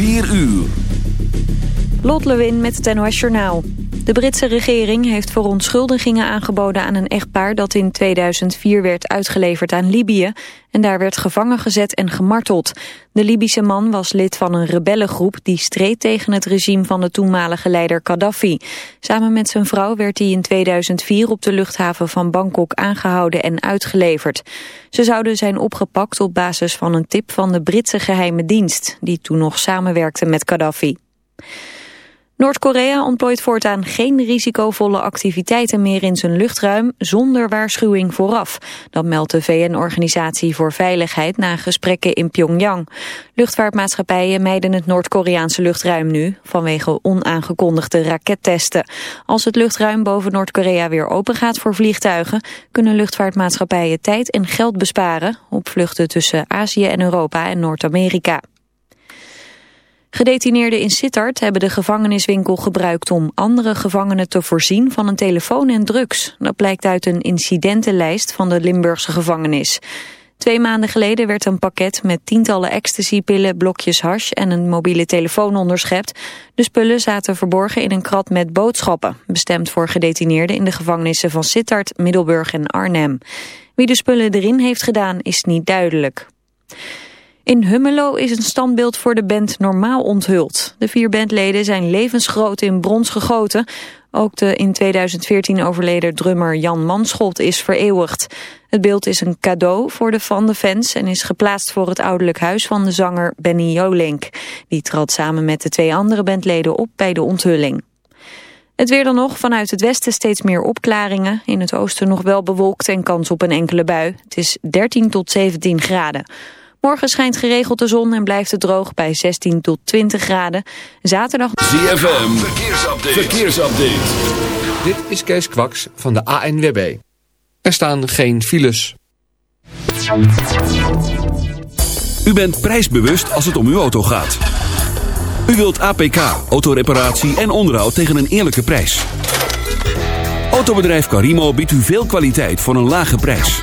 4 uur. Lot Lewin met het NOS Journaal. De Britse regering heeft verontschuldigingen aangeboden aan een echtpaar dat in 2004 werd uitgeleverd aan Libië en daar werd gevangen gezet en gemarteld. De Libische man was lid van een rebellengroep die streed tegen het regime van de toenmalige leider Gaddafi. Samen met zijn vrouw werd hij in 2004 op de luchthaven van Bangkok aangehouden en uitgeleverd. Ze zouden zijn opgepakt op basis van een tip van de Britse geheime dienst, die toen nog samenwerkte met Gaddafi. Noord-Korea ontplooit voortaan geen risicovolle activiteiten meer in zijn luchtruim zonder waarschuwing vooraf. Dat meldt de VN-organisatie voor Veiligheid na gesprekken in Pyongyang. Luchtvaartmaatschappijen mijden het Noord-Koreaanse luchtruim nu vanwege onaangekondigde rakettesten. Als het luchtruim boven Noord-Korea weer open gaat voor vliegtuigen, kunnen luchtvaartmaatschappijen tijd en geld besparen op vluchten tussen Azië en Europa en Noord-Amerika. Gedetineerden in Sittard hebben de gevangeniswinkel gebruikt om andere gevangenen te voorzien van een telefoon en drugs. Dat blijkt uit een incidentenlijst van de Limburgse gevangenis. Twee maanden geleden werd een pakket met tientallen ecstasypillen, blokjes hash en een mobiele telefoon onderschept. De spullen zaten verborgen in een krat met boodschappen, bestemd voor gedetineerden in de gevangenissen van Sittard, Middelburg en Arnhem. Wie de spullen erin heeft gedaan is niet duidelijk. In Hummelo is een standbeeld voor de band Normaal onthuld. De vier bandleden zijn levensgroot in brons gegoten. Ook de in 2014 overleden drummer Jan Manschot is vereeuwigd. Het beeld is een cadeau voor de van de fans en is geplaatst voor het ouderlijk huis van de zanger Benny Jolink. Die trad samen met de twee andere bandleden op bij de onthulling. Het weer dan nog, vanuit het westen steeds meer opklaringen. In het oosten nog wel bewolkt en kans op een enkele bui. Het is 13 tot 17 graden. Morgen schijnt geregeld de zon en blijft het droog bij 16 tot 20 graden. Zaterdag... ZFM, verkeersupdate. verkeersupdate. Dit is Kees Kwaks van de ANWB. Er staan geen files. U bent prijsbewust als het om uw auto gaat. U wilt APK, autoreparatie en onderhoud tegen een eerlijke prijs. Autobedrijf Carimo biedt u veel kwaliteit voor een lage prijs.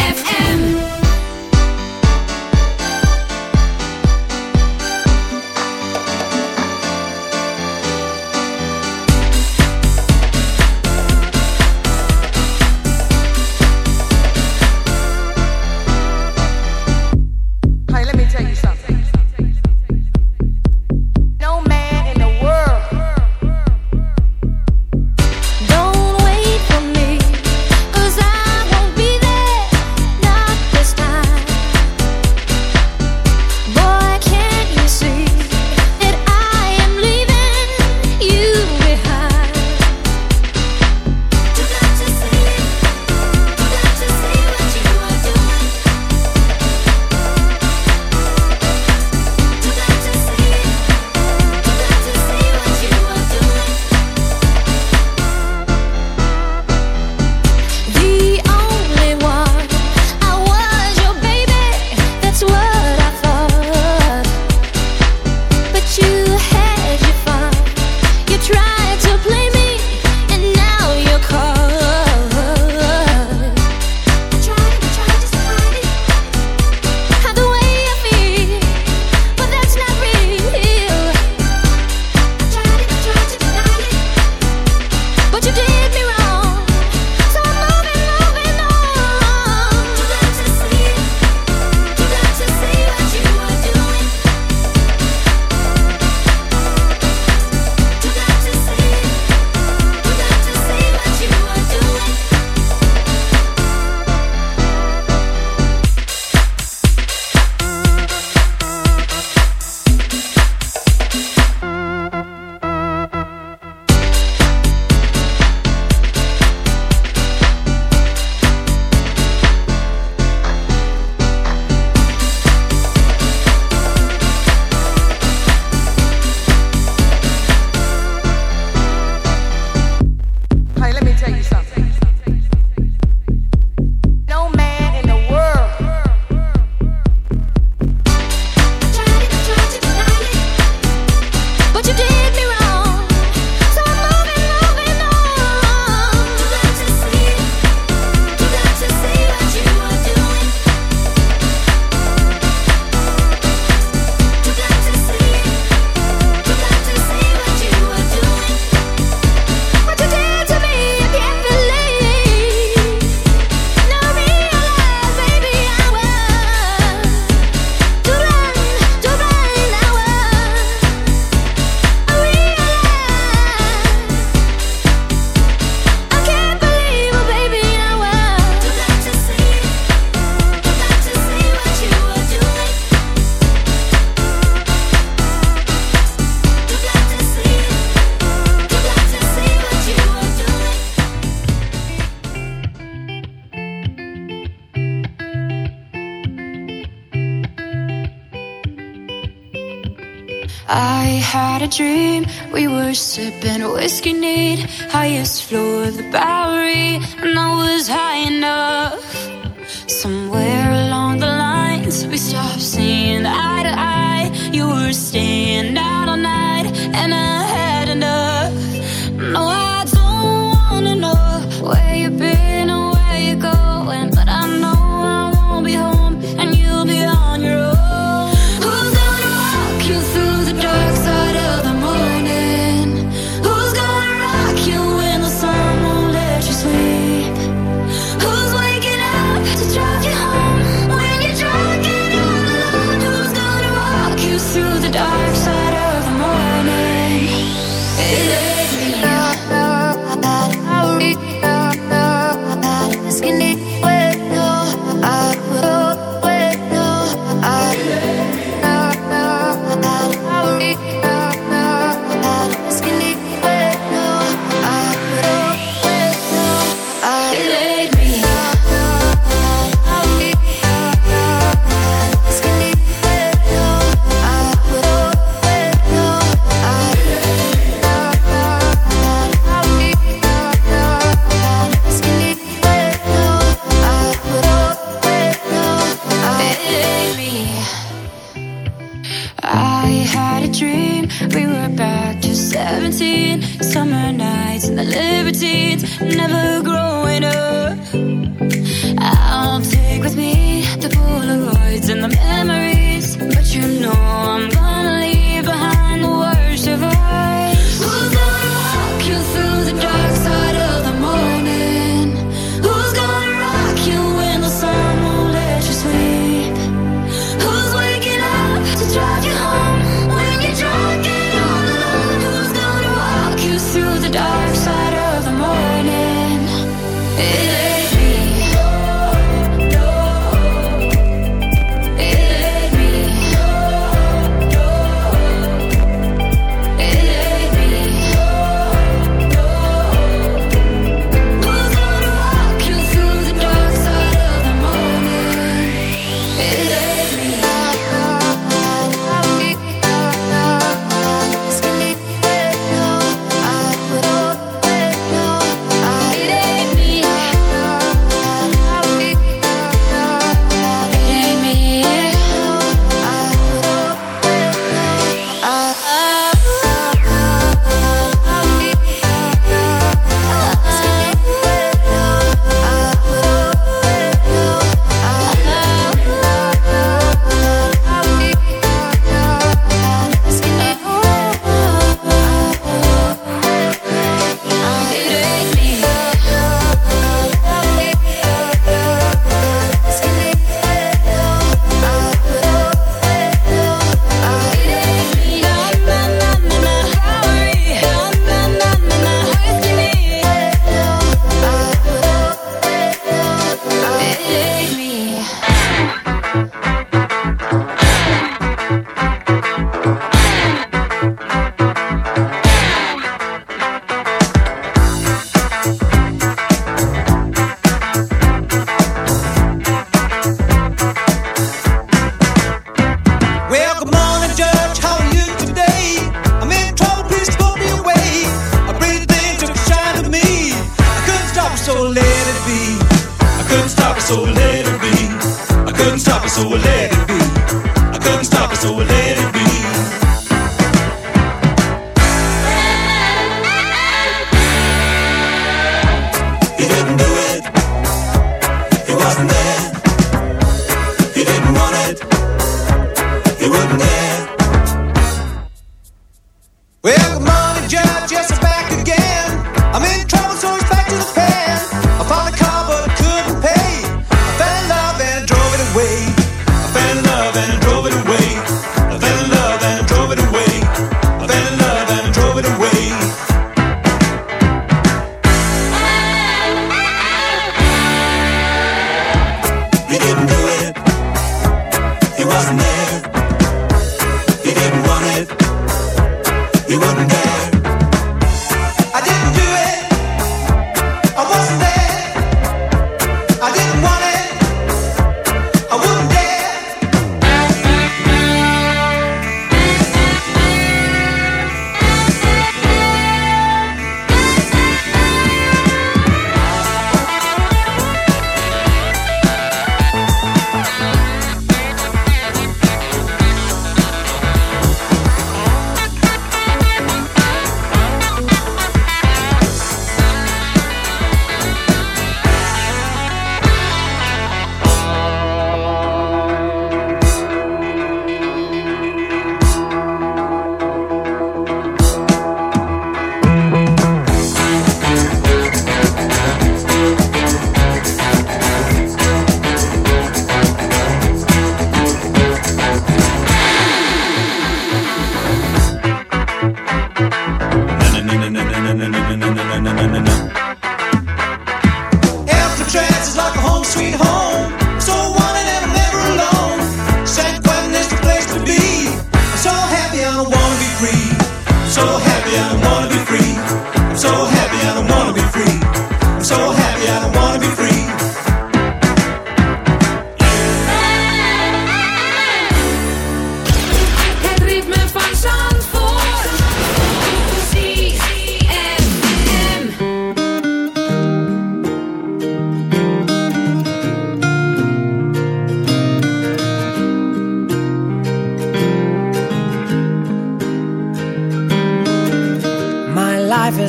the back.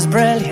Brilliant.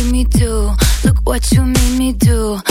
Look what you made me do.